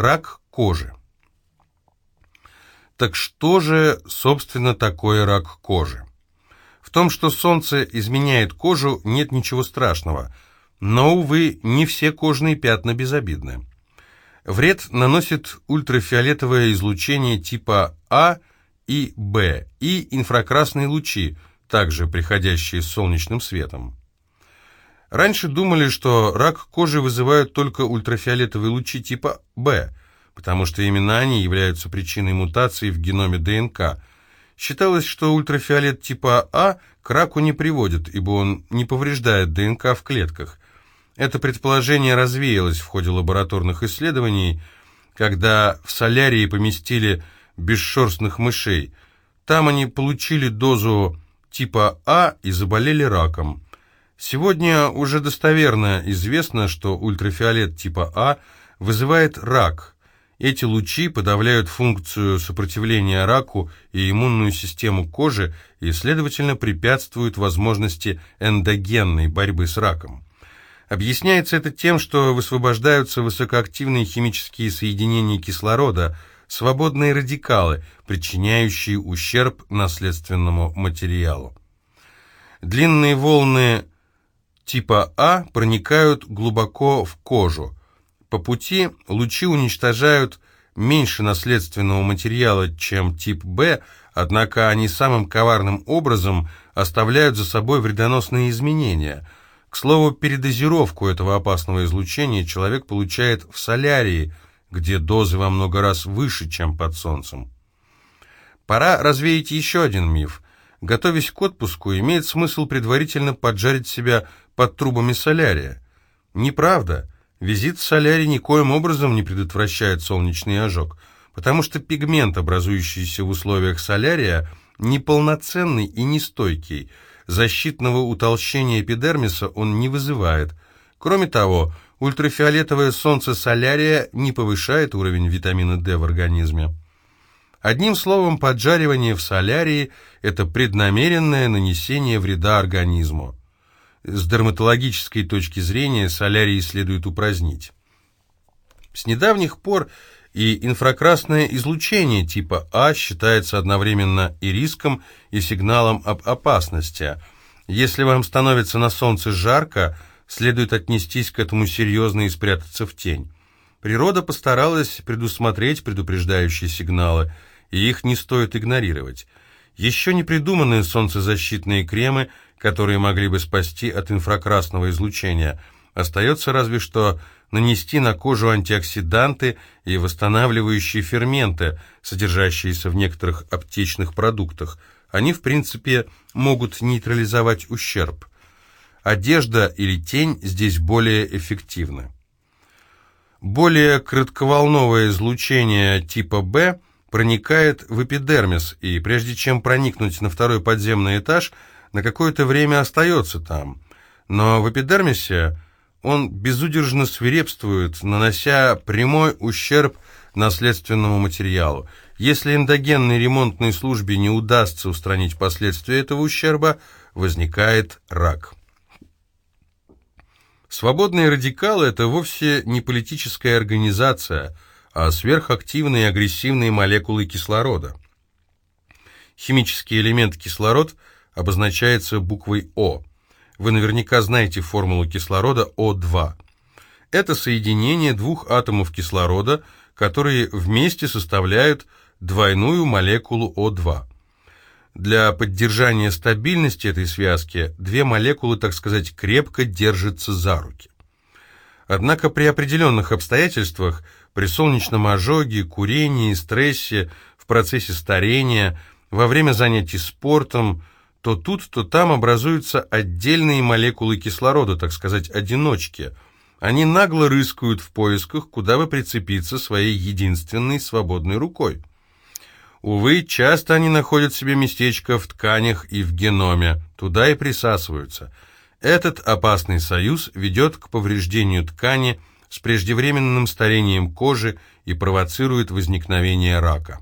Рак кожи. Так что же, собственно, такое рак кожи? В том, что солнце изменяет кожу, нет ничего страшного. Но, увы, не все кожные пятна безобидны. Вред наносит ультрафиолетовое излучение типа А и Б и инфракрасные лучи, также приходящие с солнечным светом. Раньше думали, что рак кожи вызывают только ультрафиолетовые лучи типа Б, потому что именно они являются причиной мутации в геноме ДНК. Считалось, что ультрафиолет типа А к раку не приводит, ибо он не повреждает ДНК в клетках. Это предположение развеялось в ходе лабораторных исследований, когда в солярии поместили бесшерстных мышей. Там они получили дозу типа А и заболели раком. Сегодня уже достоверно известно, что ультрафиолет типа А вызывает рак. Эти лучи подавляют функцию сопротивления раку и иммунную систему кожи и, следовательно, препятствуют возможности эндогенной борьбы с раком. Объясняется это тем, что высвобождаются высокоактивные химические соединения кислорода, свободные радикалы, причиняющие ущерб наследственному материалу. Длинные волны типа А проникают глубоко в кожу. По пути лучи уничтожают меньше наследственного материала, чем тип Б, однако они самым коварным образом оставляют за собой вредоносные изменения. К слову, передозировку этого опасного излучения человек получает в солярии, где дозы во много раз выше, чем под солнцем. Пора развеять еще один миф. Готовясь к отпуску, имеет смысл предварительно поджарить себя под трубами солярия. Неправда. Визит солярий никоим образом не предотвращает солнечный ожог, потому что пигмент, образующийся в условиях солярия, неполноценный и нестойкий. Защитного утолщения эпидермиса он не вызывает. Кроме того, ультрафиолетовое солнце солярия не повышает уровень витамина D в организме. Одним словом, поджаривание в солярии – это преднамеренное нанесение вреда организму. С дерматологической точки зрения солярий следует упразднить. С недавних пор и инфракрасное излучение типа А считается одновременно и риском, и сигналом об опасности. Если вам становится на солнце жарко, следует отнестись к этому серьезно и спрятаться в тень. Природа постаралась предусмотреть предупреждающие сигналы, и их не стоит игнорировать. Еще не придуманные солнцезащитные кремы которые могли бы спасти от инфракрасного излучения. Остается разве что нанести на кожу антиоксиданты и восстанавливающие ферменты, содержащиеся в некоторых аптечных продуктах. Они, в принципе, могут нейтрализовать ущерб. Одежда или тень здесь более эффективны. Более кратковолновое излучение типа B проникает в эпидермис, и прежде чем проникнуть на второй подземный этаж – на какое-то время остается там, но в эпидермисе он безудержно свирепствует, нанося прямой ущерб наследственному материалу. Если эндогенной ремонтной службе не удастся устранить последствия этого ущерба, возникает рак. Свободные радикалы – это вовсе не политическая организация, а сверхактивные агрессивные молекулы кислорода. Химический элемент кислород – обозначается буквой О. Вы наверняка знаете формулу кислорода О2. Это соединение двух атомов кислорода, которые вместе составляют двойную молекулу О2. Для поддержания стабильности этой связки две молекулы, так сказать, крепко держатся за руки. Однако при определенных обстоятельствах, при солнечном ожоге, курении, стрессе, в процессе старения, во время занятий спортом, то тут, то там образуются отдельные молекулы кислорода, так сказать, одиночки. Они нагло рыскают в поисках, куда бы прицепиться своей единственной свободной рукой. Увы, часто они находят себе местечко в тканях и в геноме, туда и присасываются. Этот опасный союз ведет к повреждению ткани с преждевременным старением кожи и провоцирует возникновение рака.